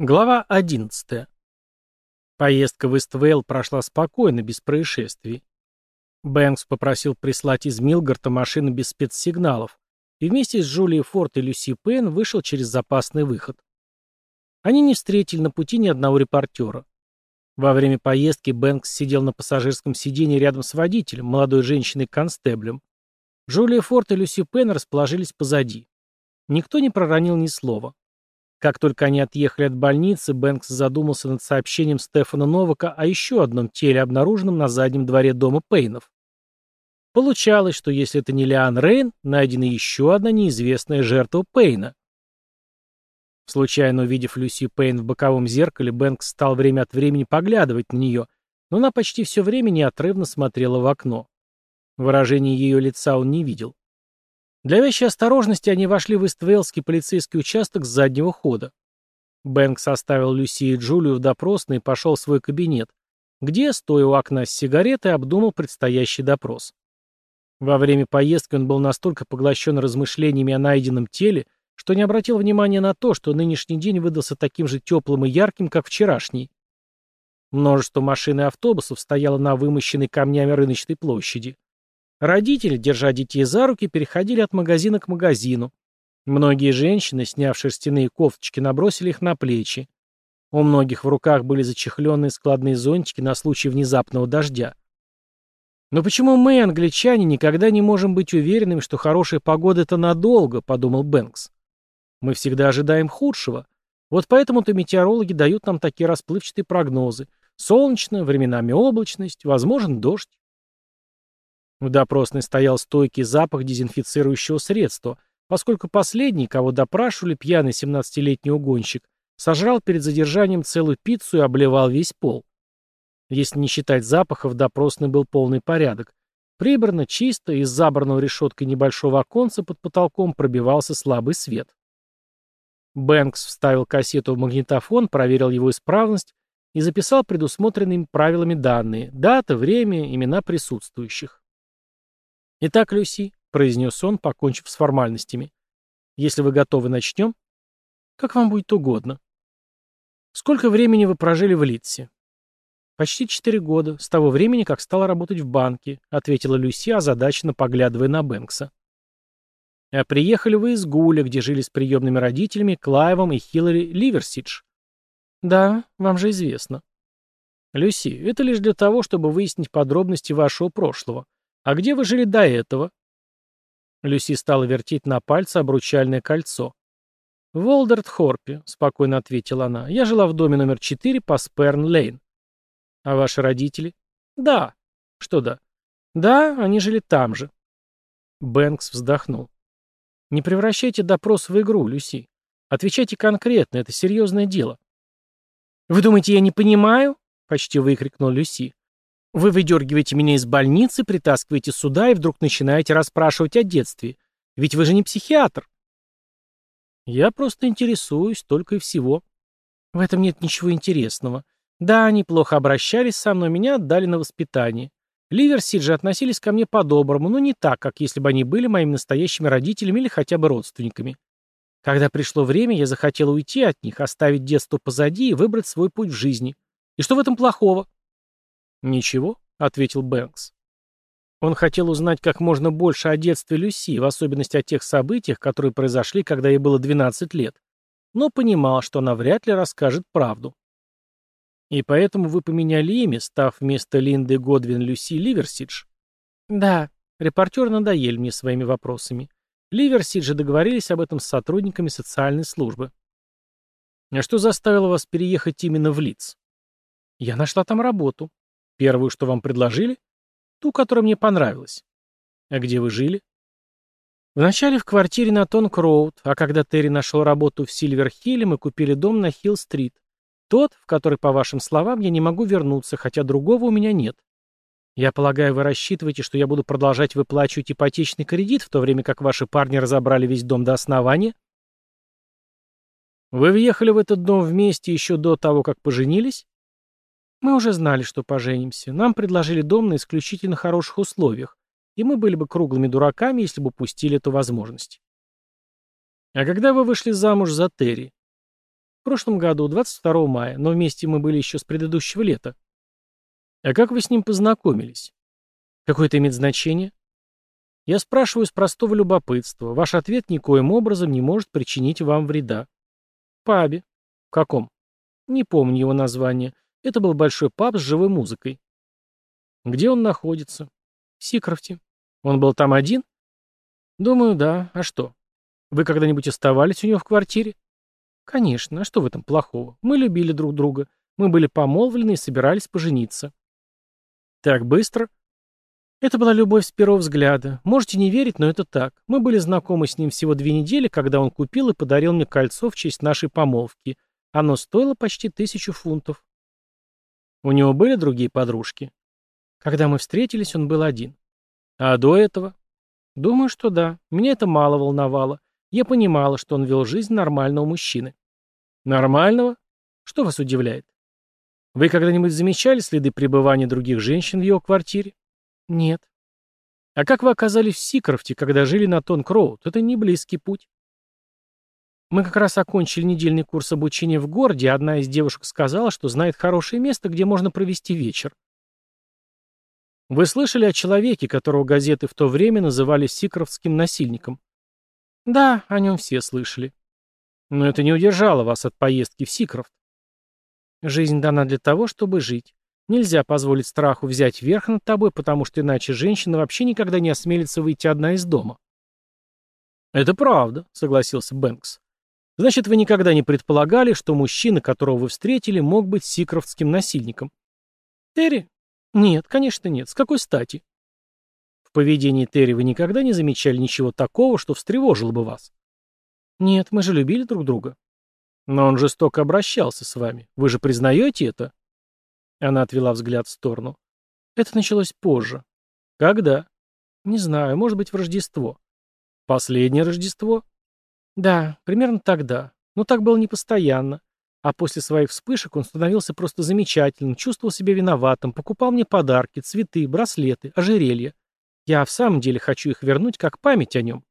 Глава 11. Поездка в Иствейл прошла спокойно, без происшествий. Бэнкс попросил прислать из Милгарта машину без спецсигналов, и вместе с Джулией Форд и Люси Пен вышел через запасный выход. Они не встретили на пути ни одного репортера. Во время поездки Бэнкс сидел на пассажирском сиденье рядом с водителем, молодой женщиной-констеблем. Джулия Форд и Люси Пен расположились позади. Никто не проронил ни слова. Как только они отъехали от больницы, Бэнкс задумался над сообщением Стефана Новака о еще одном теле, обнаруженном на заднем дворе дома Пейнов. Получалось, что если это не Лиан Рейн, найдена еще одна неизвестная жертва Пейна. Случайно увидев Люси Пейн в боковом зеркале, Бэнкс стал время от времени поглядывать на нее, но она почти все время неотрывно смотрела в окно. Выражение ее лица он не видел. Для вещей осторожности они вошли в Иствейлский полицейский участок с заднего хода. Бэнк оставил Люси и Джулию в допросный и пошел в свой кабинет, где, стоя у окна с сигаретой, обдумал предстоящий допрос. Во время поездки он был настолько поглощен размышлениями о найденном теле, что не обратил внимания на то, что нынешний день выдался таким же теплым и ярким, как вчерашний. Множество машин и автобусов стояло на вымощенной камнями рыночной площади. Родители, держа детей за руки, переходили от магазина к магазину. Многие женщины, сняв шерстяные кофточки, набросили их на плечи. У многих в руках были зачехленные складные зонтики на случай внезапного дождя. «Но почему мы, англичане, никогда не можем быть уверенными, что хорошая погода — это надолго?» — подумал Бэнкс. «Мы всегда ожидаем худшего. Вот поэтому-то метеорологи дают нам такие расплывчатые прогнозы. Солнечно, временами облачность, возможен дождь. Ну в допросной стоял стойкий запах дезинфицирующего средства, поскольку последний, кого допрашивали, пьяный 17-летний угонщик, сожрал перед задержанием целую пиццу и обливал весь пол. Если не считать запахов, допросный был полный порядок. Прибрано, чисто, из забранного решеткой небольшого оконца под потолком пробивался слабый свет. Бэнкс вставил кассету в магнитофон, проверил его исправность и записал предусмотренными правилами данные – дата, время, имена присутствующих. «Итак, Люси», — произнес он, покончив с формальностями, — «если вы готовы, начнем?» «Как вам будет угодно». «Сколько времени вы прожили в Литсе?» «Почти четыре года, с того времени, как стала работать в банке», — ответила Люси, озадаченно поглядывая на Бэнкса. «А приехали вы из Гуля, где жили с приемными родителями Клайвом и Хиллари Ливерсидж?» «Да, вам же известно». «Люси, это лишь для того, чтобы выяснить подробности вашего прошлого. «А где вы жили до этого?» Люси стала вертеть на пальце обручальное кольцо. «В Олдерт-Хорпе», — спокойно ответила она. «Я жила в доме номер 4 по Сперн-Лейн». «А ваши родители?» «Да». «Что да?» «Да, они жили там же». Бэнкс вздохнул. «Не превращайте допрос в игру, Люси. Отвечайте конкретно, это серьезное дело». «Вы думаете, я не понимаю?» — почти выкрикнул Люси. Вы выдергиваете меня из больницы, притаскиваете сюда и вдруг начинаете расспрашивать о детстве. Ведь вы же не психиатр. Я просто интересуюсь только и всего. В этом нет ничего интересного. Да, они плохо обращались со мной, меня отдали на воспитание. Ливерсид же относились ко мне по-доброму, но не так, как если бы они были моими настоящими родителями или хотя бы родственниками. Когда пришло время, я захотел уйти от них, оставить детство позади и выбрать свой путь в жизни. И что в этом плохого? «Ничего», — ответил Бэнкс. Он хотел узнать как можно больше о детстве Люси, в особенности о тех событиях, которые произошли, когда ей было 12 лет, но понимал, что она вряд ли расскажет правду. «И поэтому вы поменяли имя, став вместо Линды Годвин Люси Ливерсидж?» «Да», Репортеры надоели мне своими вопросами. Ливер договорились об этом с сотрудниками социальной службы. «А что заставило вас переехать именно в Лиц?» «Я нашла там работу. Первую, что вам предложили? Ту, которая мне понравилась. А где вы жили? Вначале в квартире на Тонк-Роуд, а когда Терри нашел работу в Сильвер-Хилле, мы купили дом на Хилл-Стрит. Тот, в который, по вашим словам, я не могу вернуться, хотя другого у меня нет. Я полагаю, вы рассчитываете, что я буду продолжать выплачивать ипотечный кредит, в то время как ваши парни разобрали весь дом до основания? Вы въехали в этот дом вместе еще до того, как поженились? Мы уже знали, что поженимся. Нам предложили дом на исключительно хороших условиях, и мы были бы круглыми дураками, если бы упустили эту возможность. А когда вы вышли замуж за Терри? В прошлом году, 22 мая, но вместе мы были еще с предыдущего лета. А как вы с ним познакомились? Какое это имеет значение? Я спрашиваю с простого любопытства. Ваш ответ никоим образом не может причинить вам вреда. Паби? В каком? Не помню его название. Это был большой паб с живой музыкой. Где он находится? В Сикрофте. Он был там один? Думаю, да. А что? Вы когда-нибудь оставались у него в квартире? Конечно. А что в этом плохого? Мы любили друг друга. Мы были помолвлены и собирались пожениться. Так быстро? Это была любовь с первого взгляда. Можете не верить, но это так. Мы были знакомы с ним всего две недели, когда он купил и подарил мне кольцо в честь нашей помолвки. Оно стоило почти тысячу фунтов. У него были другие подружки? Когда мы встретились, он был один. А до этого? Думаю, что да. Меня это мало волновало. Я понимала, что он вел жизнь нормального мужчины. Нормального? Что вас удивляет? Вы когда-нибудь замечали следы пребывания других женщин в его квартире? Нет. А как вы оказались в Сикрофте, когда жили на Тонкроуд? Это не близкий путь. Мы как раз окончили недельный курс обучения в городе, и одна из девушек сказала, что знает хорошее место, где можно провести вечер. Вы слышали о человеке, которого газеты в то время называли сикровским насильником? Да, о нем все слышали. Но это не удержало вас от поездки в Сикровт. Жизнь дана для того, чтобы жить. Нельзя позволить страху взять верх над тобой, потому что иначе женщина вообще никогда не осмелится выйти одна из дома. Это правда, согласился Бэнкс. Значит, вы никогда не предполагали, что мужчина, которого вы встретили, мог быть сикрофтским насильником. Терри? Нет, конечно нет. С какой стати? В поведении Терри вы никогда не замечали ничего такого, что встревожило бы вас? Нет, мы же любили друг друга. Но он жестоко обращался с вами. Вы же признаете это? Она отвела взгляд в сторону. Это началось позже. Когда? Не знаю, может быть, в Рождество. Последнее Рождество? Да, примерно тогда. Но так было не постоянно. А после своих вспышек он становился просто замечательным, чувствовал себя виноватым, покупал мне подарки, цветы, браслеты, ожерелья. Я в самом деле хочу их вернуть как память о нем.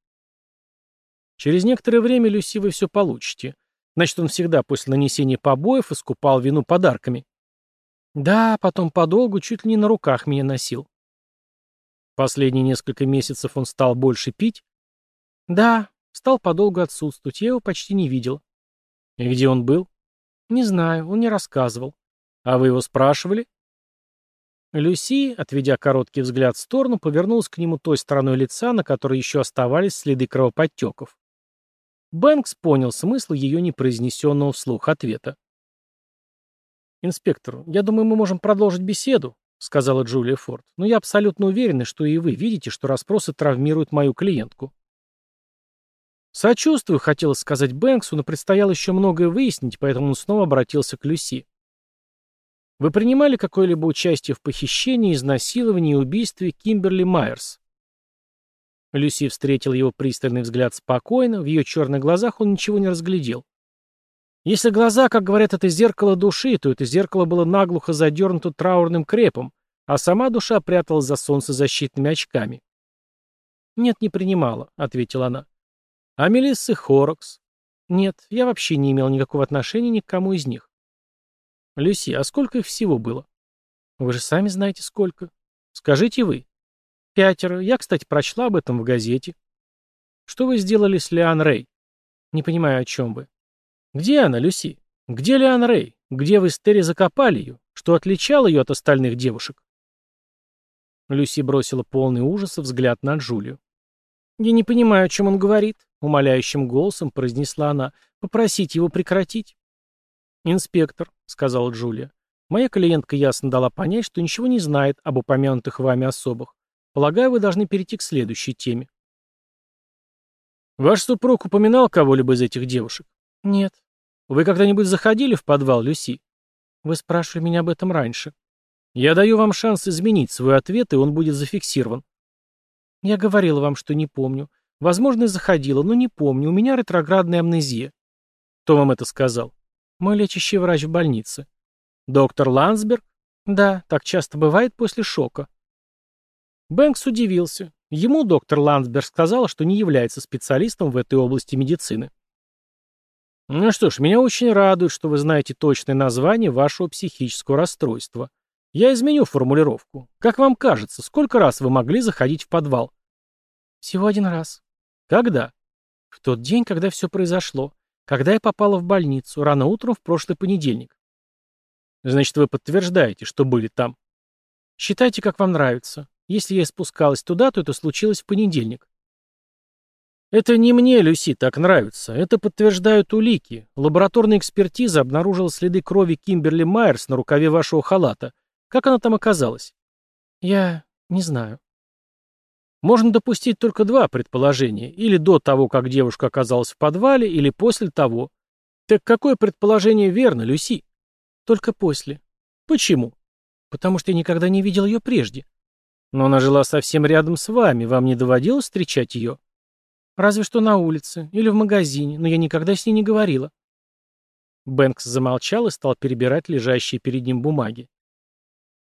Через некоторое время, Люси, вы все получите. Значит, он всегда после нанесения побоев искупал вину подарками. Да, потом подолгу чуть ли не на руках меня носил. Последние несколько месяцев он стал больше пить? Да, Стал подолгу отсутствовать, я его почти не видел. И где он был? Не знаю, он не рассказывал. А вы его спрашивали? Люси, отведя короткий взгляд в сторону, повернулась к нему той стороной лица, на которой еще оставались следы кровоподтеков. Бэнкс понял смысл ее непроизнесенного вслух ответа. «Инспектор, я думаю, мы можем продолжить беседу», — сказала Джулия Форд. «Но я абсолютно уверена, что и вы видите, что расспросы травмируют мою клиентку». «Сочувствую», — хотел сказать Бэнксу, но предстояло еще многое выяснить, поэтому он снова обратился к Люси. «Вы принимали какое-либо участие в похищении, изнасиловании и убийстве Кимберли Майерс?» Люси встретил его пристальный взгляд спокойно, в ее черных глазах он ничего не разглядел. Если глаза, как говорят, это зеркало души, то это зеркало было наглухо задернуто траурным крепом, а сама душа пряталась за солнцезащитными очками. «Нет, не принимала», — ответила она. А Мелиссы Хорокс? Нет, я вообще не имел никакого отношения ни к кому из них. Люси, а сколько их всего было? Вы же сами знаете, сколько. Скажите вы. Пятеро. Я, кстати, прочла об этом в газете. Что вы сделали с Лиан Рэй? Не понимаю, о чем вы. Где она, Люси? Где Лиан Рэй? Где вы с Терри закопали ее? Что отличало ее от остальных девушек? Люси бросила полный ужаса взгляд на Джулию. «Я не понимаю, о чем он говорит. — умоляющим голосом произнесла она. попросить его прекратить». «Инспектор», — сказала Джулия, — «моя клиентка ясно дала понять, что ничего не знает об упомянутых вами особых. Полагаю, вы должны перейти к следующей теме». «Ваш супруг упоминал кого-либо из этих девушек?» «Нет». «Вы когда-нибудь заходили в подвал, Люси?» «Вы спрашивали меня об этом раньше». «Я даю вам шанс изменить свой ответ, и он будет зафиксирован». «Я говорила вам, что не помню. Возможно, заходила, но не помню, у меня ретроградная амнезия. Кто вам это сказал? Мой лечащий врач в больнице. Доктор Лансберг? Да, так часто бывает после шока. Бэнкс удивился. Ему доктор Ландсберг сказал, что не является специалистом в этой области медицины. «Ну что ж, меня очень радует, что вы знаете точное название вашего психического расстройства. Я изменю формулировку. Как вам кажется, сколько раз вы могли заходить в подвал?» «Всего один раз. Когда? В тот день, когда все произошло. Когда я попала в больницу, рано утром в прошлый понедельник. Значит, вы подтверждаете, что были там. Считайте, как вам нравится. Если я спускалась туда, то это случилось в понедельник. Это не мне, Люси, так нравится. Это подтверждают улики. Лабораторная экспертиза обнаружила следы крови Кимберли Майерс на рукаве вашего халата. Как она там оказалась? Я не знаю. Можно допустить только два предположения, или до того, как девушка оказалась в подвале, или после того. Так какое предположение верно, Люси? Только после. Почему? Потому что я никогда не видел ее прежде. Но она жила совсем рядом с вами, вам не доводилось встречать ее? Разве что на улице или в магазине, но я никогда с ней не говорила. Бэнкс замолчал и стал перебирать лежащие перед ним бумаги.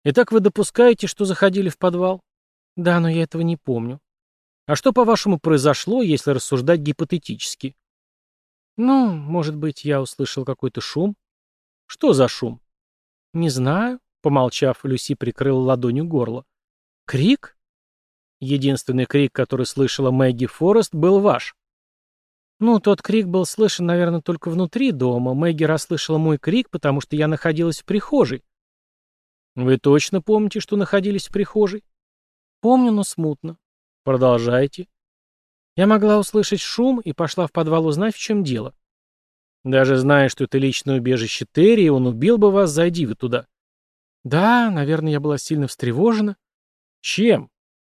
«Итак, вы допускаете, что заходили в подвал?» Да, но я этого не помню. А что, по-вашему, произошло, если рассуждать гипотетически? Ну, может быть, я услышал какой-то шум. Что за шум? Не знаю. Помолчав, Люси прикрыла ладонью горло. Крик? Единственный крик, который слышала Мэгги Форест, был ваш. Ну, тот крик был слышен, наверное, только внутри дома. Мэгги расслышала мой крик, потому что я находилась в прихожей. Вы точно помните, что находились в прихожей? Помню, но смутно. Продолжайте. Я могла услышать шум и пошла в подвал узнать, в чем дело. Даже зная, что это личное убежище Терри, он убил бы вас, зайди вы туда. Да, наверное, я была сильно встревожена. Чем?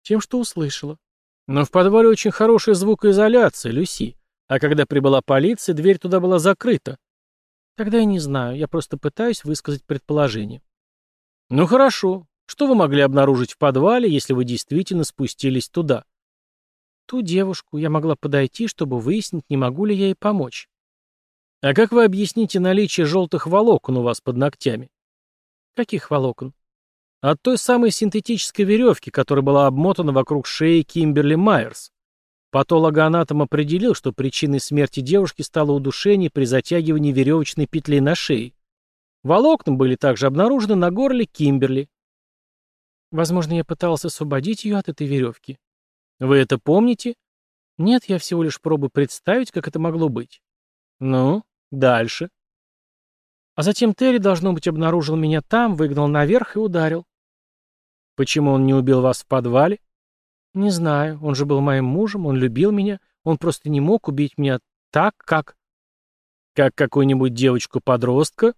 Тем, что услышала. Но в подвале очень хорошая звукоизоляция, Люси. А когда прибыла полиция, дверь туда была закрыта. Тогда я не знаю, я просто пытаюсь высказать предположение. Ну хорошо, что вы могли обнаружить в подвале, если вы действительно спустились туда? Ту девушку я могла подойти, чтобы выяснить, не могу ли я ей помочь. А как вы объясните наличие желтых волокон у вас под ногтями? Каких волокон? От той самой синтетической веревки, которая была обмотана вокруг шеи Кимберли Майерс. Патологоанатом определил, что причиной смерти девушки стало удушение при затягивании веревочной петли на шее. Волокна были также обнаружены на горле Кимберли. Возможно, я пытался освободить ее от этой веревки. Вы это помните? Нет, я всего лишь пробую представить, как это могло быть. Ну, дальше. А затем Терри, должно быть, обнаружил меня там, выгнал наверх и ударил. Почему он не убил вас в подвале? Не знаю, он же был моим мужем, он любил меня, он просто не мог убить меня так, как... Как какую-нибудь девочку-подростка?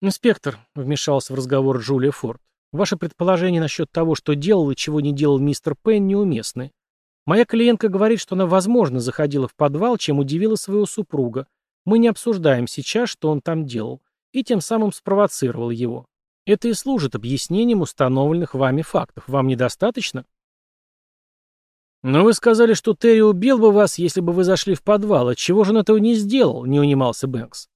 Инспектор, вмешался в разговор Джулия Форд, Ваши предположения насчет того, что делал и чего не делал мистер Пен, неуместны. Моя клиентка говорит, что она, возможно, заходила в подвал, чем удивила своего супруга. Мы не обсуждаем сейчас, что он там делал, и тем самым спровоцировал его. Это и служит объяснением установленных вами фактов. Вам недостаточно? «Но вы сказали, что Терри убил бы вас, если бы вы зашли в подвал. чего же он этого не сделал?» — не унимался Бэнкс.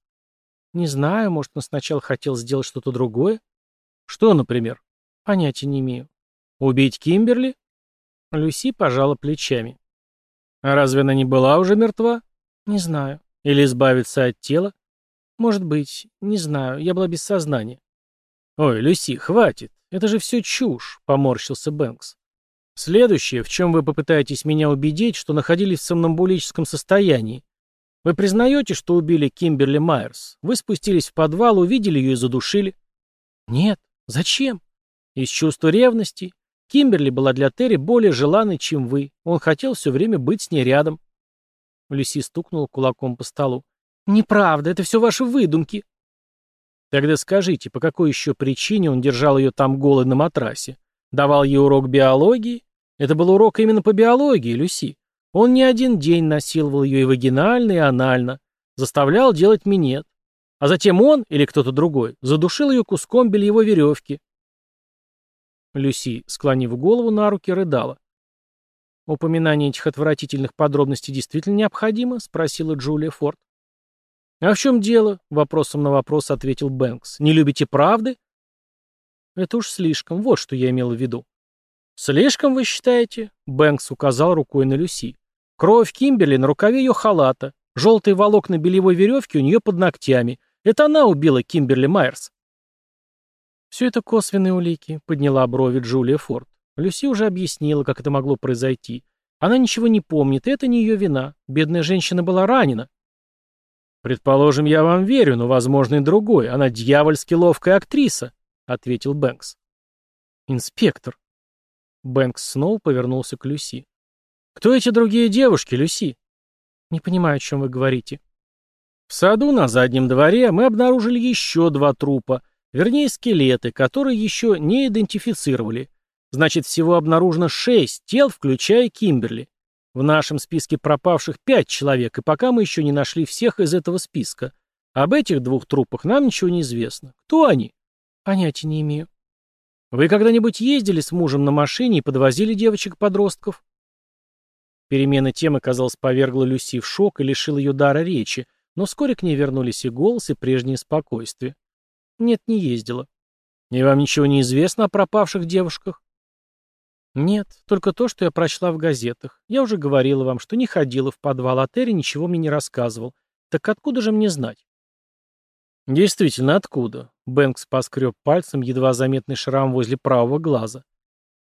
«Не знаю, может, он сначала хотел сделать что-то другое?» «Что, например?» Понятия не имею. Убить Кимберли? Люси пожала плечами. А разве она не была уже мертва? Не знаю. Или избавиться от тела? Может быть, не знаю. Я была без сознания. Ой, Люси, хватит. Это же все чушь, поморщился Бэнкс. Следующее, в чем вы попытаетесь меня убедить, что находились в сомнамбулическом состоянии. Вы признаете, что убили Кимберли Майерс? Вы спустились в подвал, увидели ее и задушили? Нет. Зачем? Из чувства ревности. Кимберли была для Терри более желанной, чем вы. Он хотел все время быть с ней рядом. Люси стукнула кулаком по столу. «Неправда, это все ваши выдумки». «Тогда скажите, по какой еще причине он держал ее там голой на матрасе? Давал ей урок биологии? Это был урок именно по биологии, Люси. Он не один день насиловал ее и вагинально, и анально. Заставлял делать минет. А затем он, или кто-то другой, задушил ее куском бельевой веревки. Люси, склонив голову на руки, рыдала. «Упоминание этих отвратительных подробностей действительно необходимо?» — спросила Джулия Форд. «А в чем дело?» — вопросом на вопрос ответил Бэнкс. «Не любите правды?» «Это уж слишком. Вот что я имел в виду». «Слишком, вы считаете?» — Бэнкс указал рукой на Люси. «Кровь Кимберли на рукаве ее халата. Желтые волокна белевой веревки у нее под ногтями. Это она убила Кимберли Майерс». Все это косвенные улики, подняла брови Джулия Форд. Люси уже объяснила, как это могло произойти. Она ничего не помнит, и это не ее вина. Бедная женщина была ранена. «Предположим, я вам верю, но, возможно, и другой. Она дьявольски ловкая актриса», — ответил Бэнкс. «Инспектор». Бэнкс снова повернулся к Люси. «Кто эти другие девушки, Люси?» «Не понимаю, о чем вы говорите». «В саду на заднем дворе мы обнаружили еще два трупа, Вернее, скелеты, которые еще не идентифицировали. Значит, всего обнаружено шесть тел, включая Кимберли. В нашем списке пропавших пять человек, и пока мы еще не нашли всех из этого списка. Об этих двух трупах нам ничего не известно. Кто они? Понятия не имею. Вы когда-нибудь ездили с мужем на машине и подвозили девочек-подростков? Перемена темы, казалось, повергла Люси в шок и лишила ее дара речи, но вскоре к ней вернулись и голос, и прежнее спокойствие. Нет, не ездила. И вам ничего не известно о пропавших девушках? Нет, только то, что я прочла в газетах. Я уже говорила вам, что не ходила в подвал а отеля, ничего мне не рассказывал. Так откуда же мне знать? Действительно, откуда? Бэнкс поскреб пальцем едва заметный шрам возле правого глаза.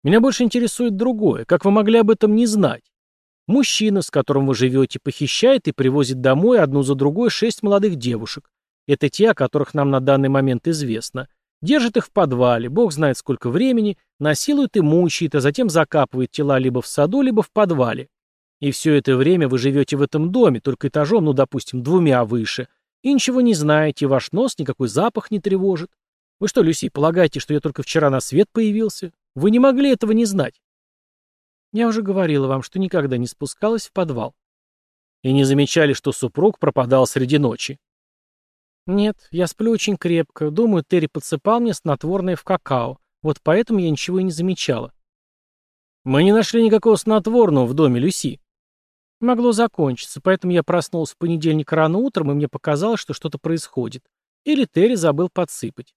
Меня больше интересует другое. Как вы могли об этом не знать? Мужчина, с которым вы живете, похищает и привозит домой одну за другой шесть молодых девушек. Это те, о которых нам на данный момент известно. Держит их в подвале, бог знает сколько времени, насилует и мучает, а затем закапывает тела либо в саду, либо в подвале. И все это время вы живете в этом доме, только этажом, ну, допустим, двумя выше, и ничего не знаете, ваш нос никакой запах не тревожит. Вы что, Люси, полагаете, что я только вчера на свет появился? Вы не могли этого не знать. Я уже говорила вам, что никогда не спускалась в подвал. И не замечали, что супруг пропадал среди ночи. Нет, я сплю очень крепко. Думаю, Терри подсыпал мне снотворное в какао. Вот поэтому я ничего и не замечала. Мы не нашли никакого снотворного в доме Люси. Могло закончиться, поэтому я проснулась в понедельник рано утром, и мне показалось, что что-то происходит. Или Терри забыл подсыпать.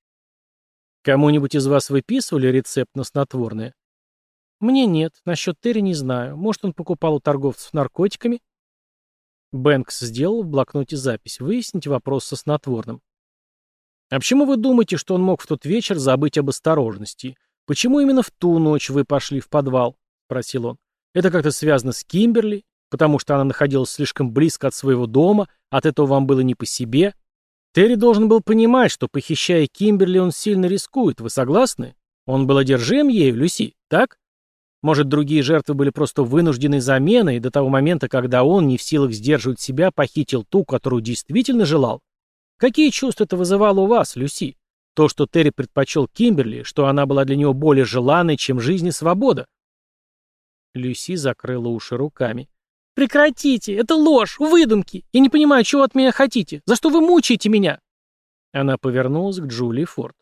Кому-нибудь из вас выписывали рецепт на снотворное? Мне нет, насчет Терри не знаю. Может, он покупал у торговцев наркотиками? Бэнкс сделал в блокноте запись. выяснить вопрос со снотворным. А почему вы думаете, что он мог в тот вечер забыть об осторожности? Почему именно в ту ночь вы пошли в подвал? Просил он. Это как-то связано с Кимберли? Потому что она находилась слишком близко от своего дома, от этого вам было не по себе? Терри должен был понимать, что, похищая Кимберли, он сильно рискует. Вы согласны? Он был одержим ею, Люси, так? Может, другие жертвы были просто вынуждены заменой до того момента, когда он, не в силах сдерживать себя, похитил ту, которую действительно желал? Какие чувства это вызывало у вас, Люси? То, что Терри предпочел Кимберли, что она была для него более желанной, чем жизнь и свобода? Люси закрыла уши руками. «Прекратите! Это ложь! Выдумки! Я не понимаю, чего от меня хотите! За что вы мучаете меня?» Она повернулась к Джули Форд.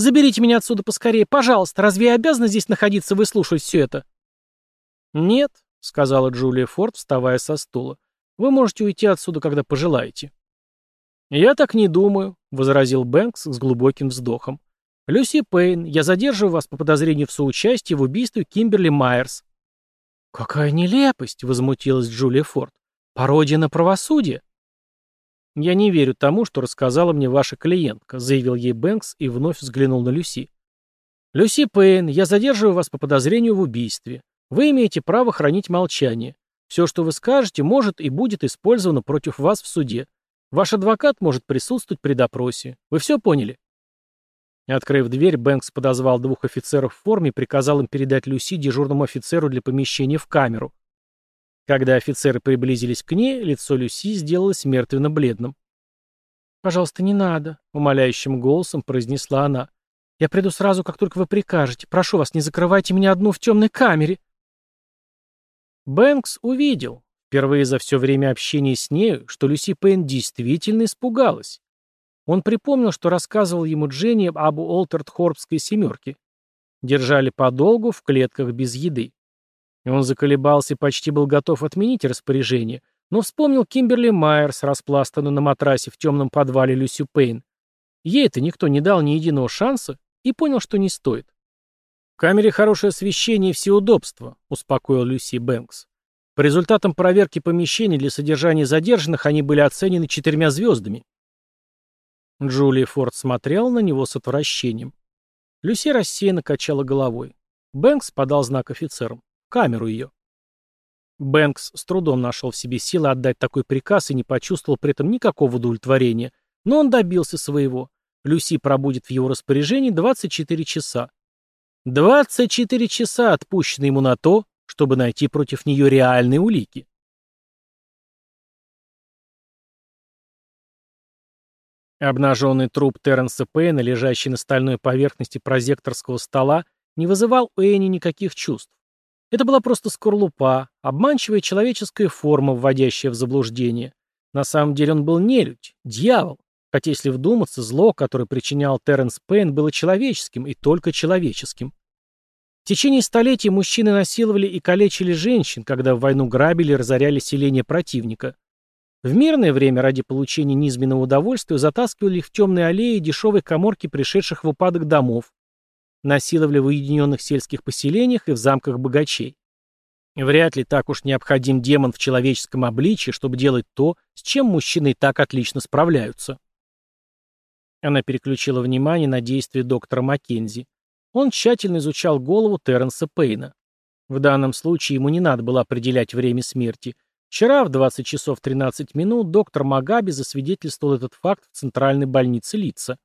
Заберите меня отсюда поскорее, пожалуйста. Разве я обязана здесь находиться, выслушивать все это?» «Нет», — сказала Джулия Форд, вставая со стула. «Вы можете уйти отсюда, когда пожелаете». «Я так не думаю», — возразил Бэнкс с глубоким вздохом. «Люси Пейн, я задерживаю вас по подозрению в соучастии в убийстве Кимберли Майерс». «Какая нелепость!» — возмутилась Джулия Форд. «Пародия на правосудие!» «Я не верю тому, что рассказала мне ваша клиентка», — заявил ей Бэнкс и вновь взглянул на Люси. «Люси Пейн, я задерживаю вас по подозрению в убийстве. Вы имеете право хранить молчание. Все, что вы скажете, может и будет использовано против вас в суде. Ваш адвокат может присутствовать при допросе. Вы все поняли?» Открыв дверь, Бэнкс подозвал двух офицеров в форме и приказал им передать Люси дежурному офицеру для помещения в камеру. Когда офицеры приблизились к ней, лицо Люси сделалось мертвенно-бледным. «Пожалуйста, не надо», — умоляющим голосом произнесла она. «Я приду сразу, как только вы прикажете. Прошу вас, не закрывайте меня одну в темной камере». Бэнкс увидел, впервые за все время общения с нею, что Люси Пейн действительно испугалась. Он припомнил, что рассказывал ему Дженни об Олтерт-Хорбской семерке. Держали подолгу в клетках без еды. Он заколебался и почти был готов отменить распоряжение, но вспомнил Кимберли Майерс, распластанную на матрасе в темном подвале Люсю Пейн. Ей-то никто не дал ни единого шанса и понял, что не стоит. «В камере хорошее освещение и все удобства», — успокоил Люси Бэнкс. По результатам проверки помещений для содержания задержанных они были оценены четырьмя звездами. Джулия Форд смотрел на него с отвращением. Люси рассеянно качала головой. Бэнкс подал знак офицерам камеру ее. Бэнкс с трудом нашел в себе силы отдать такой приказ и не почувствовал при этом никакого удовлетворения, но он добился своего. Люси пробудет в его распоряжении 24 часа. 24 часа отпущены ему на то, чтобы найти против нее реальные улики. Обнаженный труп Терренса Пэйна, лежащий на стальной поверхности прозекторского стола, не вызывал у Энни никаких чувств. Это была просто скорлупа, обманчивая человеческая форма, вводящая в заблуждение. На самом деле он был нелюдь, дьявол. Хотя, если вдуматься, зло, которое причинял Терренс Пейн, было человеческим и только человеческим. В течение столетий мужчины насиловали и калечили женщин, когда в войну грабили и разоряли селения противника. В мирное время ради получения низменного удовольствия затаскивали их в темные аллеи и дешевые коморки пришедших в упадок домов, насиловали в уединенных сельских поселениях и в замках богачей. Вряд ли так уж необходим демон в человеческом обличии, чтобы делать то, с чем мужчины так отлично справляются. Она переключила внимание на действия доктора Маккензи. Он тщательно изучал голову Терренса Пейна. В данном случае ему не надо было определять время смерти. Вчера в 20 часов 13 минут доктор Магаби засвидетельствовал этот факт в центральной больнице лица.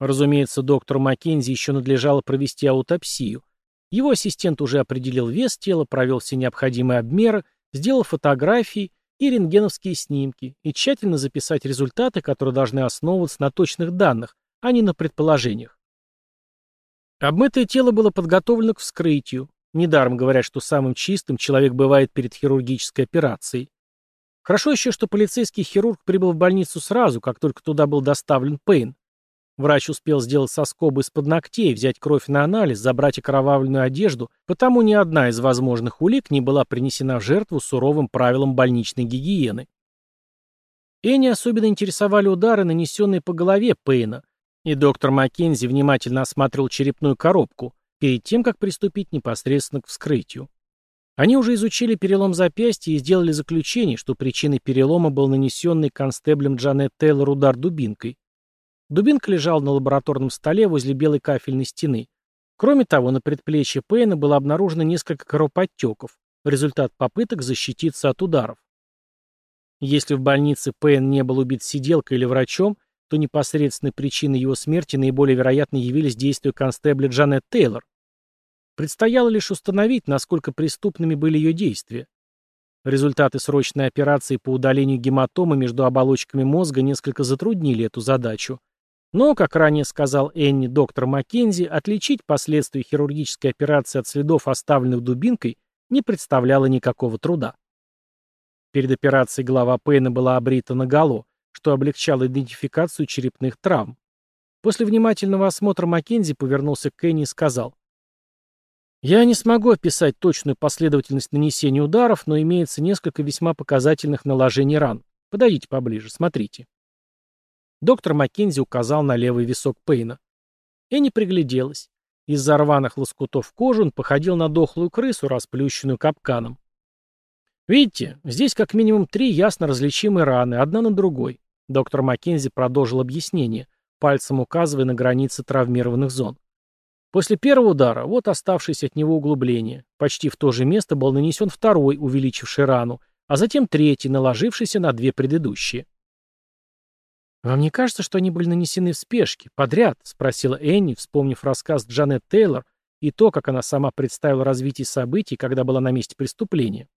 Разумеется, доктор Маккензи еще надлежало провести аутопсию. Его ассистент уже определил вес тела, провел все необходимые обмеры, сделал фотографии и рентгеновские снимки и тщательно записать результаты, которые должны основываться на точных данных, а не на предположениях. Обмытое тело было подготовлено к вскрытию. Недаром говорят, что самым чистым человек бывает перед хирургической операцией. Хорошо еще, что полицейский хирург прибыл в больницу сразу, как только туда был доставлен Пейн. Врач успел сделать соскобы из-под ногтей, взять кровь на анализ, забрать окровавленную одежду, потому ни одна из возможных улик не была принесена в жертву суровым правилам больничной гигиены. Энни особенно интересовали удары, нанесенные по голове Пейна, и доктор Маккензи внимательно осматривал черепную коробку перед тем, как приступить непосредственно к вскрытию. Они уже изучили перелом запястья и сделали заключение, что причиной перелома был нанесенный констеблем Джанет Тейлор удар дубинкой. Дубинка лежал на лабораторном столе возле белой кафельной стены. Кроме того, на предплечье Пейна было обнаружено несколько кровоподтеков, результат попыток защититься от ударов. Если в больнице Пейн не был убит сиделкой или врачом, то непосредственной причиной его смерти наиболее вероятно явились действия констебля Джанет Тейлор. Предстояло лишь установить, насколько преступными были ее действия. Результаты срочной операции по удалению гематомы между оболочками мозга несколько затруднили эту задачу, но, как ранее сказал Энни доктор Маккензи, отличить последствия хирургической операции от следов, оставленных дубинкой, не представляло никакого труда. Перед операцией голова Пейна была обрита наголо, что облегчало идентификацию черепных травм. После внимательного осмотра Маккензи повернулся к Энни и сказал, «Я не смогу описать точную последовательность нанесения ударов, но имеется несколько весьма показательных наложений ран. Подойдите поближе, смотрите». Доктор Маккензи указал на левый висок Пейна. Я пригляделась. Из-за рваных лоскутов кожи он походил на дохлую крысу, расплющенную капканом. «Видите, здесь как минимум три ясно различимые раны, одна на другой», доктор Маккензи продолжил объяснение, пальцем указывая на границы травмированных зон. После первого удара, вот оставшееся от него углубление, почти в то же место был нанесен второй, увеличивший рану, а затем третий, наложившийся на две предыдущие. «Вам не кажется, что они были нанесены в спешке, подряд?» — спросила Энни, вспомнив рассказ Джанет Тейлор и то, как она сама представила развитие событий, когда была на месте преступления.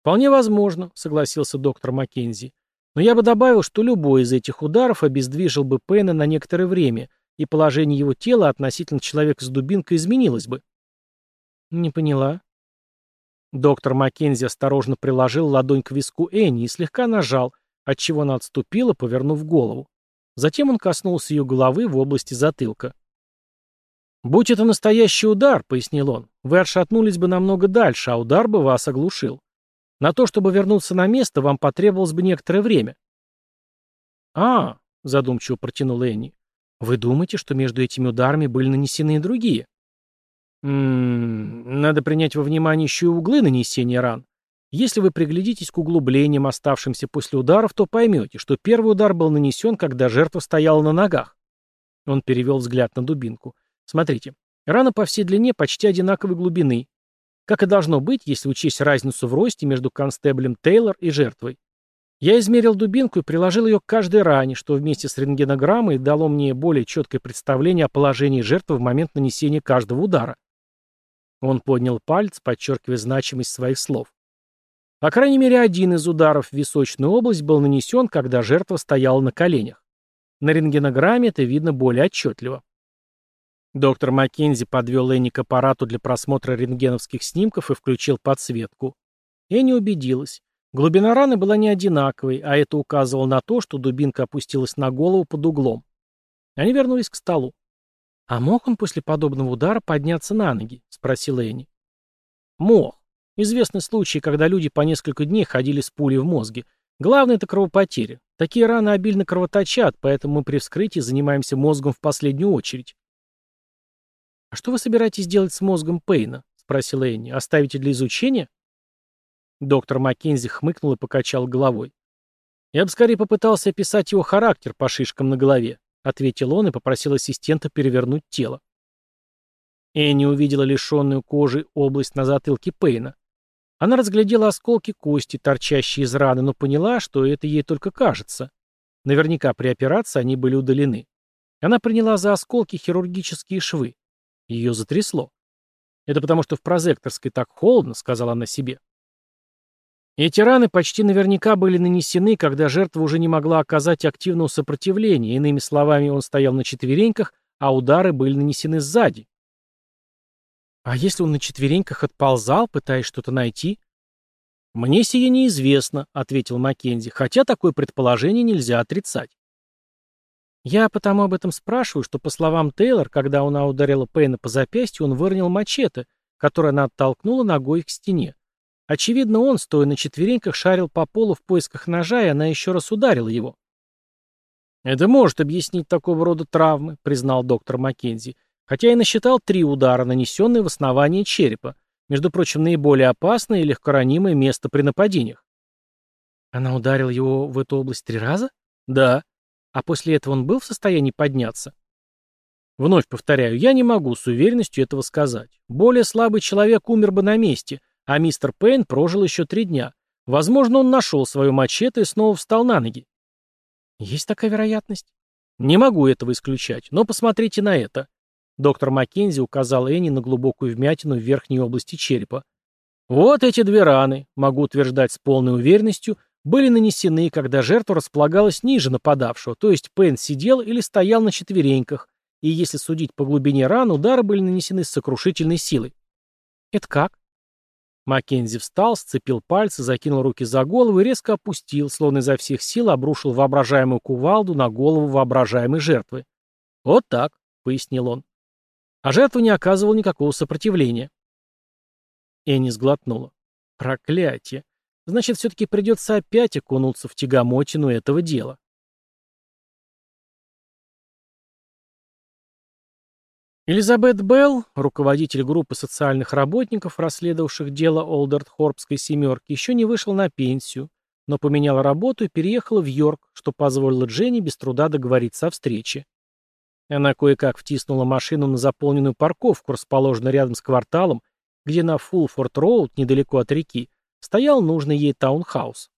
«Вполне возможно», — согласился доктор Маккензи. «Но я бы добавил, что любой из этих ударов обездвижил бы Пэна на некоторое время, и положение его тела относительно человека с дубинкой изменилось бы». «Не поняла». Доктор Маккензи осторожно приложил ладонь к виску Энни и слегка нажал — отчего она отступила, повернув голову. Затем он коснулся ее головы в области затылка. «Будь это настоящий удар», — пояснил он, — «вы отшатнулись бы намного дальше, а удар бы вас оглушил. На то, чтобы вернуться на место, вам потребовалось бы некоторое время». «А», — задумчиво протянул Энни, — «вы думаете, что между этими ударами были нанесены и другие?» «М -м, «Надо принять во внимание еще и углы нанесения ран. Если вы приглядитесь к углублениям, оставшимся после ударов, то поймете, что первый удар был нанесен, когда жертва стояла на ногах. Он перевел взгляд на дубинку. Смотрите, рана по всей длине почти одинаковой глубины. Как и должно быть, если учесть разницу в росте между констеблем Тейлор и жертвой. Я измерил дубинку и приложил ее к каждой ране, что вместе с рентгенограммой дало мне более четкое представление о положении жертвы в момент нанесения каждого удара. Он поднял палец, подчеркивая значимость своих слов. По крайней мере, один из ударов в височную область был нанесен, когда жертва стояла на коленях. На рентгенограмме это видно более отчетливо. Доктор Маккензи подвел Энни к аппарату для просмотра рентгеновских снимков и включил подсветку. Энни убедилась. Глубина раны была не одинаковой, а это указывало на то, что дубинка опустилась на голову под углом. Они вернулись к столу. «А мог он после подобного удара подняться на ноги?» — спросила Энни. «Мог. Известны случаи, когда люди по несколько дней ходили с пулей в мозге. Главное – это кровопотери. Такие раны обильно кровоточат, поэтому мы при вскрытии занимаемся мозгом в последнюю очередь. «А что вы собираетесь делать с мозгом Пейна?» – спросила Энни. «Оставите для изучения?» Доктор Маккензи хмыкнул и покачал головой. «Я бы скорее попытался описать его характер по шишкам на голове», — ответил он и попросил ассистента перевернуть тело. Энни увидела лишенную кожи область на затылке Пейна. Она разглядела осколки кости, торчащие из раны, но поняла, что это ей только кажется. Наверняка при операции они были удалены. Она приняла за осколки хирургические швы. Ее затрясло. «Это потому, что в прозекторской так холодно», — сказала она себе. Эти раны почти наверняка были нанесены, когда жертва уже не могла оказать активного сопротивления, иными словами, он стоял на четвереньках, а удары были нанесены сзади. А если он на четвереньках отползал, пытаясь что-то найти? «Мне сие неизвестно», — ответил Маккензи, «хотя такое предположение нельзя отрицать». Я потому об этом спрашиваю, что, по словам Тейлор, когда она ударила Пейна по запястью, он выронил мачете, которое она оттолкнула ногой к стене. Очевидно, он, стоя на четвереньках, шарил по полу в поисках ножа, и она еще раз ударила его. «Это может объяснить такого рода травмы», — признал доктор Маккензи. Хотя и насчитал три удара, нанесенные в основание черепа, между прочим, наиболее опасное и легкоранимое место при нападениях. Она ударила его в эту область три раза? Да. А после этого он был в состоянии подняться? Вновь повторяю, я не могу с уверенностью этого сказать. Более слабый человек умер бы на месте, а мистер Пейн прожил еще три дня. Возможно, он нашел свою мачете и снова встал на ноги. Есть такая вероятность? Не могу этого исключать, но посмотрите на это. Доктор Маккензи указал Энни на глубокую вмятину в верхней области черепа. Вот эти две раны, могу утверждать с полной уверенностью, были нанесены, когда жертва располагалась ниже нападавшего, то есть Пен сидел или стоял на четвереньках, и если судить по глубине ран, удары были нанесены с сокрушительной силой. «Это как?» Маккензи встал, сцепил пальцы, закинул руки за голову и резко опустил, словно изо всех сил обрушил воображаемую кувалду на голову воображаемой жертвы. «Вот так», — пояснил он. А жертва не оказывала никакого сопротивления. Энни сглотнула. Проклятие. Значит, все-таки придется опять окунуться в тягомотину этого дела. Элизабет Белл, руководитель группы социальных работников, расследовавших дело Олдерт Хорбской «семерки», еще не вышел на пенсию, но поменяла работу и переехала в Йорк, что позволило Дженни без труда договориться о встрече и она кое-как втиснула машину на заполненную парковку, расположенную рядом с кварталом, где на Фулфорд-Роуд, недалеко от реки, стоял нужный ей таунхаус.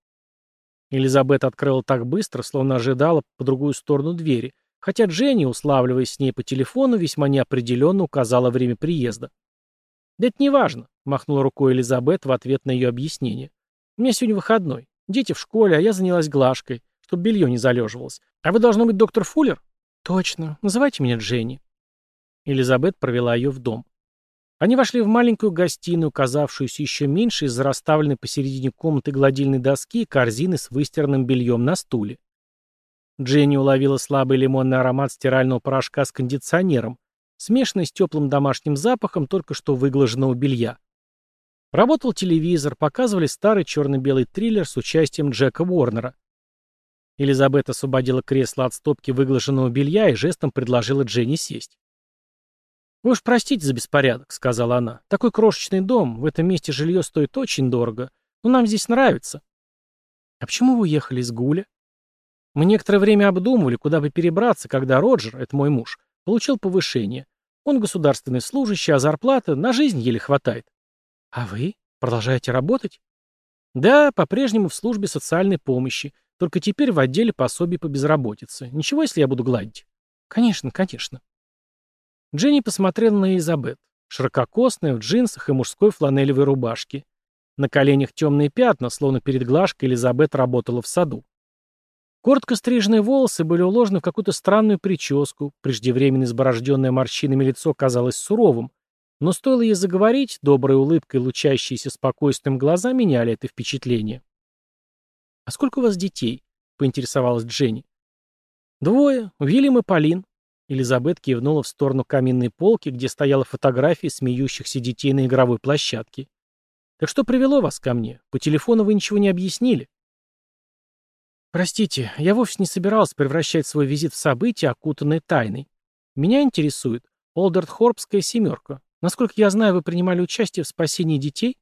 Элизабет открыла так быстро, словно ожидала по другую сторону двери, хотя Дженни, уславливаясь с ней по телефону, весьма неопределенно указала время приезда. «Да это неважно», — махнула рукой Элизабет в ответ на ее объяснение. «У меня сегодня выходной. Дети в школе, а я занялась глажкой, чтобы белье не залеживалось. А вы, должно быть, доктор Фуллер? «Точно. Называйте меня Дженни». Элизабет провела ее в дом. Они вошли в маленькую гостиную, казавшуюся еще меньше из-за расставленной посередине комнаты гладильной доски и корзины с выстиранным бельем на стуле. Дженни уловила слабый лимонный аромат стирального порошка с кондиционером, смешанный с теплым домашним запахом только что выглаженного белья. Работал телевизор, показывали старый черно-белый триллер с участием Джека Уорнера. Елизабет освободила кресло от стопки выглаженного белья и жестом предложила Дженни сесть. «Вы уж простите за беспорядок», — сказала она. «Такой крошечный дом, в этом месте жилье стоит очень дорого, но нам здесь нравится». «А почему вы уехали из Гуля?» «Мы некоторое время обдумывали, куда бы перебраться, когда Роджер, это мой муж, получил повышение. Он государственный служащий, а зарплата на жизнь еле хватает». «А вы? Продолжаете работать?» «Да, по-прежнему в службе социальной помощи, только теперь в отделе пособий по безработице. Ничего, если я буду гладить? Конечно, конечно. Дженни посмотрела на Элизабет. Ширококосная, в джинсах и мужской фланелевой рубашке. На коленях темные пятна, словно перед глажкой Элизабет работала в саду. Коротко стриженные волосы были уложены в какую-то странную прическу, преждевременно изборожденное морщинами лицо казалось суровым, но стоило ей заговорить, доброй улыбкой, лучащейся спокойствием глаза меняли это впечатление. «А сколько у вас детей?» — поинтересовалась Дженни. «Двое. Уильям и Полин». Элизабет кивнула в сторону каминной полки, где стояла фотография смеющихся детей на игровой площадке. «Так что привело вас ко мне? По телефону вы ничего не объяснили?» «Простите, я вовсе не собиралась превращать свой визит в событие, окутанное тайной. Меня интересует Олдерт Олдертхорпская семерка. Насколько я знаю, вы принимали участие в спасении детей?»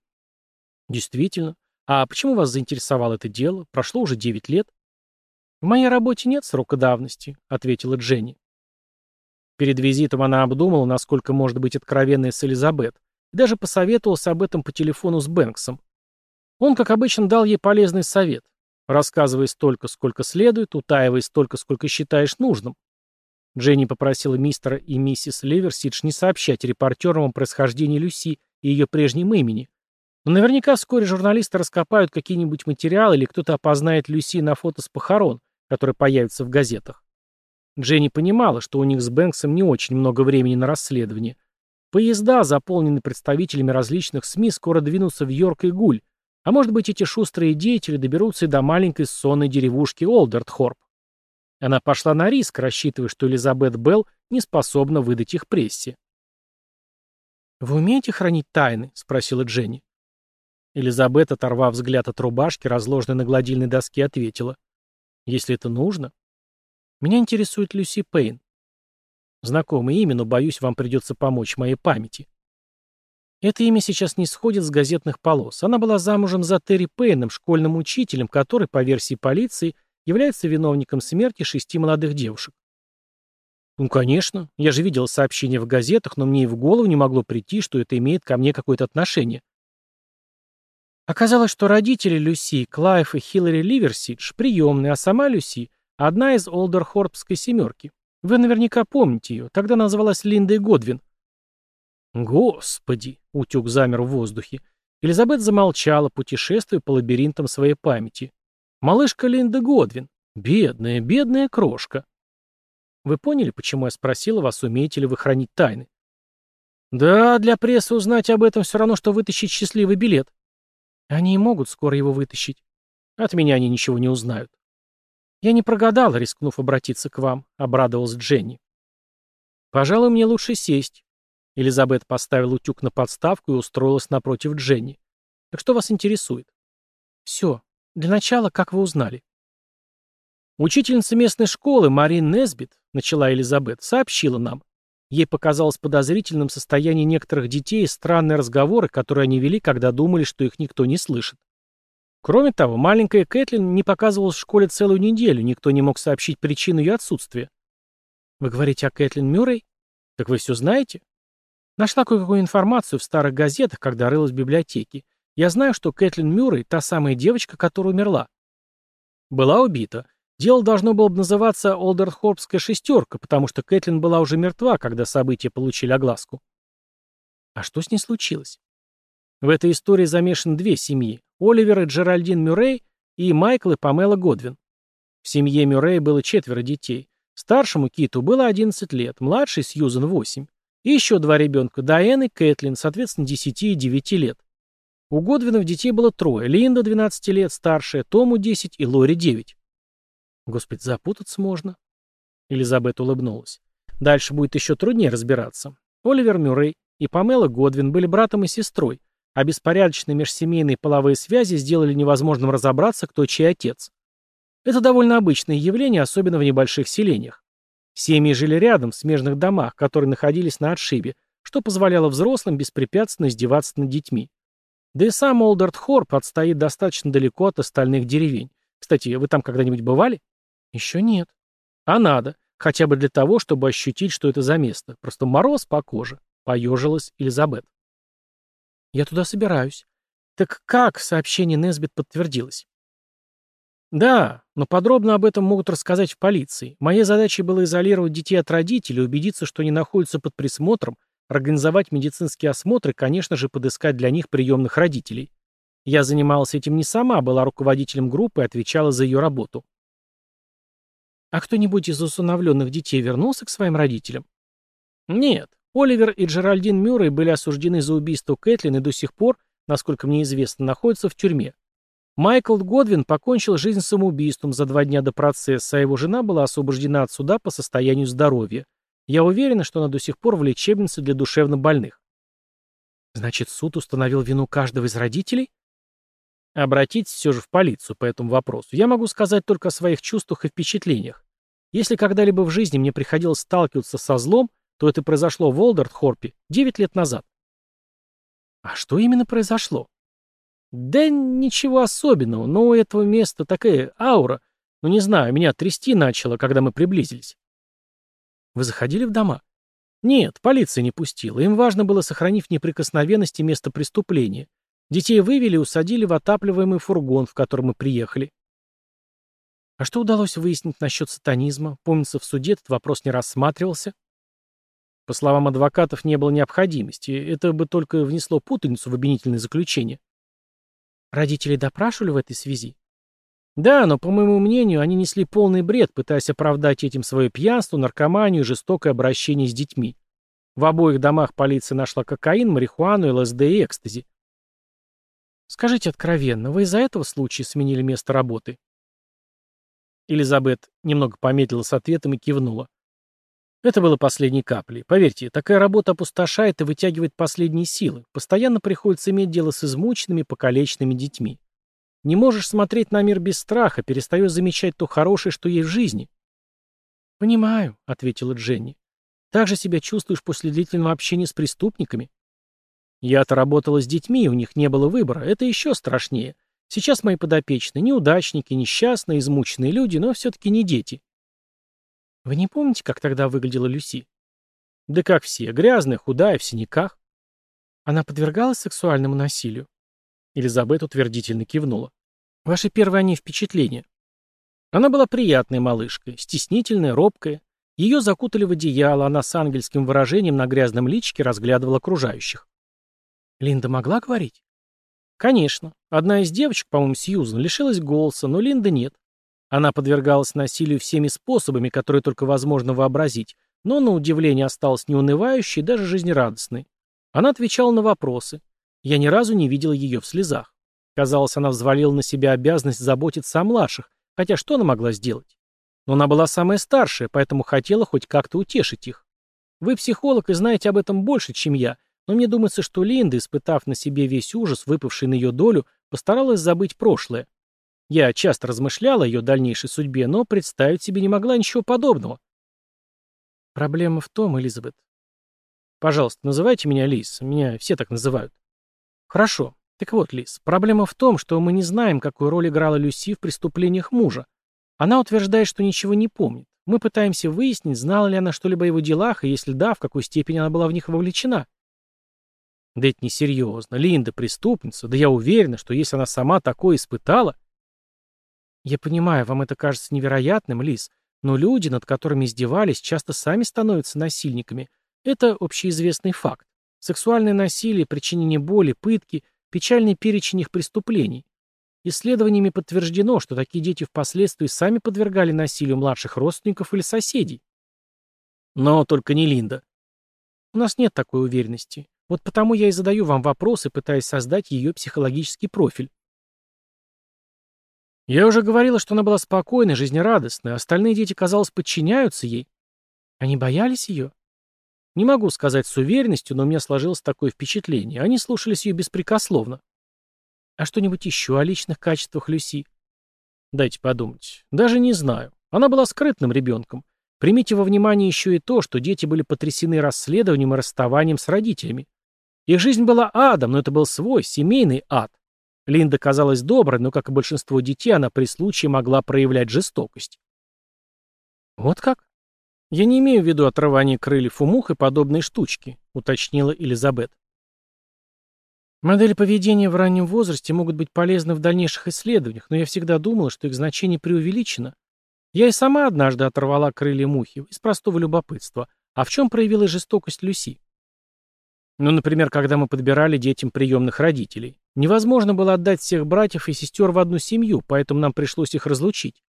«Действительно. А почему вас заинтересовало это дело? Прошло уже 9 лет. В моей работе нет срока давности, ответила Дженни. Перед визитом она обдумала, насколько может быть откровенной с Элизабет, и даже посоветовалась об этом по телефону с Бэнксом. Он, как обычно, дал ей полезный совет. Рассказывай столько, сколько следует, утаивай столько, сколько считаешь нужным. Дженни попросила мистера и миссис Ливерсидж не сообщать репортерам о происхождении Люси и ее прежнем имени, но наверняка вскоре журналисты раскопают какие-нибудь материалы или кто-то опознает Люси на фото с похорон, которые появятся в газетах. Дженни понимала, что у них с Бэнксом не очень много времени на расследование. Поезда, заполненные представителями различных СМИ, скоро двинутся в Йорк и Гуль, а может быть эти шустрые деятели доберутся и до маленькой сонной деревушки Олдертхорп. Она пошла на риск, рассчитывая, что Элизабет Белл не способна выдать их прессе. «Вы умеете хранить тайны?» — спросила Дженни. Элизабет, оторвав взгляд от рубашки, разложенной на гладильной доске, ответила. «Если это нужно?» «Меня интересует Люси Пейн. Знакомое имя, но, боюсь, вам придется помочь моей памяти». Это имя сейчас не сходит с газетных полос. Она была замужем за Терри Пейном, школьным учителем, который, по версии полиции, является виновником смерти шести молодых девушек. Ну, конечно. Я же видел сообщения в газетах, но мне и в голову не могло прийти, что это имеет ко мне какое-то отношение. Оказалось, что родители Люси, Клайф и Хиллари Ливерсидж, приемные, а сама Люси – одна из Олдерхорпской семерки. Вы наверняка помните ее, тогда называлась Линдой Годвин. Господи! Утюг замер в воздухе. Элизабет замолчала, путешествуя по лабиринтам своей памяти. Малышка Линда Годвин. Бедная, бедная крошка. Вы поняли, почему я спросила вас, умеете ли вы хранить тайны? Да, для прессы узнать об этом все равно, что вытащить счастливый билет, они и могут скоро его вытащить. От меня они ничего не узнают. Я не прогадала, рискнув обратиться к вам, обрадовалась Дженни. Пожалуй, мне лучше сесть. Элизабет поставила утюг на подставку и устроилась напротив Дженни. Так что вас интересует? Все. Для начала, как вы узнали? Учительница местной школы Марин Несбит, начала Элизабет, сообщила нам. Ей показалось подозрительным состояние некоторых детей и странные разговоры, которые они вели, когда думали, что их никто не слышит. Кроме того, маленькая Кэтлин не показывалась в школе целую неделю, никто не мог сообщить причину ее отсутствия. «Вы говорите о Кэтлин Мюррей? Так вы все знаете?» Нашла кое-какую информацию в старых газетах, когда рылась в библиотеке. Я знаю, что Кэтлин Мюррей – та самая девочка, которая умерла. Была убита. Дело должно было бы называться «Олдерхорпская шестерка», потому что Кэтлин была уже мертва, когда события получили огласку. А что с ней случилось? В этой истории замешаны две семьи – Оливер и Джеральдин Мюррей и Майкл и Памела Годвин. В семье Мюррей было четверо детей. Старшему Киту было 11 лет, младший Сьюзен – 8. И еще два ребенка – Дайан и Кэтлин, соответственно, 10 и 9 лет. У Годвинов детей было трое – Линда, 12 лет, старшая, Тому, 10 и Лори, 9. Господи, запутаться можно. Элизабет улыбнулась. Дальше будет еще труднее разбираться. Оливер Мюррей и Памела Годвин были братом и сестрой, а беспорядочные межсемейные половые связи сделали невозможным разобраться, кто чей отец. Это довольно обычное явление, особенно в небольших селениях. Семьи жили рядом, в смежных домах, которые находились на отшибе, что позволяло взрослым беспрепятственно издеваться над детьми. Да и сам Олдерт Хорп отстоит достаточно далеко от остальных деревень. Кстати, вы там когда-нибудь бывали? Еще нет. А надо. Хотя бы для того, чтобы ощутить, что это за место. Просто мороз по коже. Поежилась Элизабет. Я туда собираюсь. Так как сообщение Несбит подтвердилось? Да, но подробно об этом могут рассказать в полиции. Моя задача была изолировать детей от родителей, убедиться, что они находятся под присмотром, организовать медицинские осмотры, конечно же, подыскать для них приемных родителей. Я занималась этим не сама, была руководителем группы и отвечала за ее работу. А кто-нибудь из усыновленных детей вернулся к своим родителям? Нет. Оливер и Джеральдин Мюррей были осуждены за убийство Кэтлин и до сих пор, насколько мне известно, находятся в тюрьме. Майкл Годвин покончил жизнь самоубийством за два дня до процесса, а его жена была освобождена от суда по состоянию здоровья. Я уверена, что она до сих пор в лечебнице для душевнобольных. Значит, суд установил вину каждого из родителей? Обратитесь все же в полицию по этому вопросу. Я могу сказать только о своих чувствах и впечатлениях. Если когда-либо в жизни мне приходилось сталкиваться со злом, то это произошло в Олдерт-Хорпе 9 лет назад. А что именно произошло? Да ничего особенного, но у этого места такая аура. Ну не знаю, меня трясти начало, когда мы приблизились. Вы заходили в дома? Нет, полиция не пустила. Им важно было сохранив неприкосновенности места преступления. Детей вывели усадили в отапливаемый фургон, в котором мы приехали. А что удалось выяснить насчет сатанизма? Помнится, в суде этот вопрос не рассматривался. По словам адвокатов, не было необходимости. Это бы только внесло путаницу в обвинительное заключение. Родители допрашивали в этой связи? Да, но, по моему мнению, они несли полный бред, пытаясь оправдать этим свое пьянство, наркоманию и жестокое обращение с детьми. В обоих домах полиция нашла кокаин, марихуану, ЛСД и экстази. Скажите откровенно, вы из-за этого случая сменили место работы?» Элизабет немного помедлила с ответом и кивнула. Это было последней каплей. Поверьте, такая работа опустошает и вытягивает последние силы. Постоянно приходится иметь дело с измученными, покалеченными детьми. Не можешь смотреть на мир без страха, перестаешь замечать то хорошее, что есть в жизни. «Понимаю», — ответила Дженни. «Так же себя чувствуешь после длительного общения с преступниками?» Я отработала с детьми, у них не было выбора. Это еще страшнее. Сейчас мои подопечные неудачники, несчастные, измученные люди, но все-таки не дети. Вы не помните, как тогда выглядела Люси? Да как все, грязная, худая, в синяках. Она подвергалась сексуальному насилию. Элизабет утвердительно кивнула. Ваши первые они впечатления. Она была приятной малышкой, стеснительной, робкой. Ее закутали в одеяло, она с ангельским выражением на грязном личике разглядывала окружающих. Линда могла говорить? Конечно. Одна из девочек, по-моему, Сьюзан, лишилась голоса, но Линда нет. Она подвергалась насилию всеми способами, которые только возможно вообразить, но, на удивление, осталась неунывающей и даже жизнерадостной. Она отвечала на вопросы. Я ни разу не видела ее в слезах. Казалось, она взвалила на себя обязанность заботиться о младших, хотя что она могла сделать? Но она была самая старшая, поэтому хотела хоть как-то утешить их. Вы психолог и знаете об этом больше, чем я, но мне думается, что Линда, испытав на себе весь ужас, выпавший на ее долю, постаралась забыть прошлое. Я часто размышляла о ее дальнейшей судьбе, но представить себе не могла ничего подобного. Проблема в том, Элизабет. Пожалуйста, называйте меня Лиз. Меня все так называют. Хорошо. Так вот, Лиз, проблема в том, что мы не знаем, какую роль играла Люси в преступлениях мужа. Она утверждает, что ничего не помнит. Мы пытаемся выяснить, знала ли она что-либо о его делах, и если да, в какой степени она была в них вовлечена. Да это несерьезно. Линда преступница, да я уверена, что если она сама такое испытала... Я понимаю, вам это кажется невероятным, Лиз, но люди, над которыми издевались, часто сами становятся насильниками. Это общеизвестный факт. Сексуальное насилие, причинение боли, пытки – печальный перечень их преступлений. Исследованиями подтверждено, что такие дети впоследствии сами подвергали насилию младших родственников или соседей. Но только не Линда. У нас нет такой уверенности. Вот потому я и задаю вам вопросы, пытаясь создать ее психологический профиль. Я уже говорила, что она была спокойной, жизнерадостной, а остальные дети, казалось, подчиняются ей. Они боялись ее? Не могу сказать с уверенностью, но у меня сложилось такое впечатление. Они слушались ее беспрекословно. А что-нибудь еще о личных качествах Люси? Дайте подумать. Даже не знаю. Она была скрытным ребенком. Примите во внимание еще и то, что дети были потрясены расследованием и расставанием с родителями. Их жизнь была адом, но это был свой, семейный ад. Линда казалась доброй, но, как и большинство детей, она при случае могла проявлять жестокость. «Вот как?» «Я не имею в виду отрывание крыльев у мух и подобные штучки», — уточнила Элизабет. Модели поведения в раннем возрасте могут быть полезны в дальнейших исследованиях, но я всегда думала, что их значение преувеличено. Я и сама однажды оторвала крылья мухи из простого любопытства. А в чем проявилась жестокость Люси? Ну, например, когда мы подбирали детям приемных родителей, невозможно было отдать всех братьев и сестер в одну семью, поэтому нам пришлось их разлучить.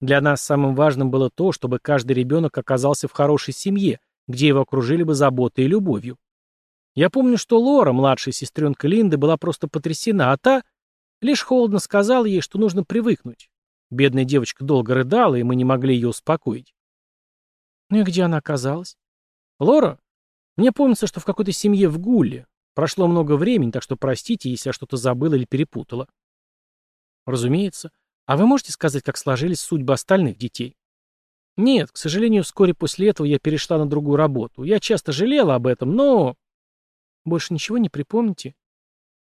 Для нас самым важным было то, чтобы каждый ребенок оказался в хорошей семье, где его окружили бы заботой и любовью. Я помню, что Лора, младшая сестренка Линды, была просто потрясена, а та лишь холодно сказала ей, что нужно привыкнуть. Бедная девочка долго рыдала, и мы не могли ее успокоить. Ну и где она оказалась? Лора? Мне помнится, что в какой-то семье в Гуле. Прошло много времени, так что простите, если я что-то забыла или перепутала. Разумеется. А вы можете сказать, как сложились судьбы остальных детей? Нет, к сожалению, вскоре после этого я перешла на другую работу. Я часто жалела об этом, но... Больше ничего не припомните?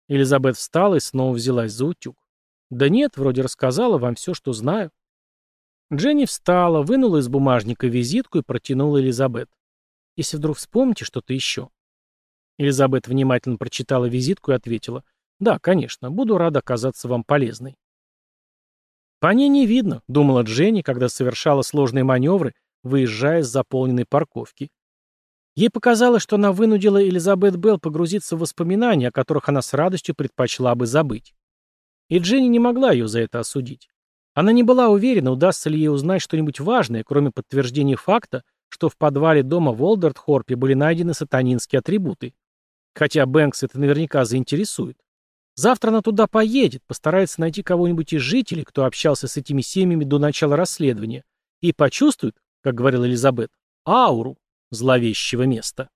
Элизабет встала и снова взялась за утюг. Да нет, вроде рассказала вам все, что знаю. Дженни встала, вынула из бумажника визитку и протянула Элизабет если вдруг вспомните что-то еще». Элизабет внимательно прочитала визитку и ответила. «Да, конечно, буду рада оказаться вам полезной». «По ней не видно», — думала Дженни, когда совершала сложные маневры, выезжая с заполненной парковки. Ей показалось, что она вынудила Элизабет Белл погрузиться в воспоминания, о которых она с радостью предпочла бы забыть. И Дженни не могла ее за это осудить. Она не была уверена, удастся ли ей узнать что-нибудь важное, кроме подтверждения факта, что в подвале дома в Олдертхорпе были найдены сатанинские атрибуты. Хотя Бэнкс это наверняка заинтересует. Завтра она туда поедет, постарается найти кого-нибудь из жителей, кто общался с этими семьями до начала расследования, и почувствует, как говорила Элизабет, ауру зловещего места.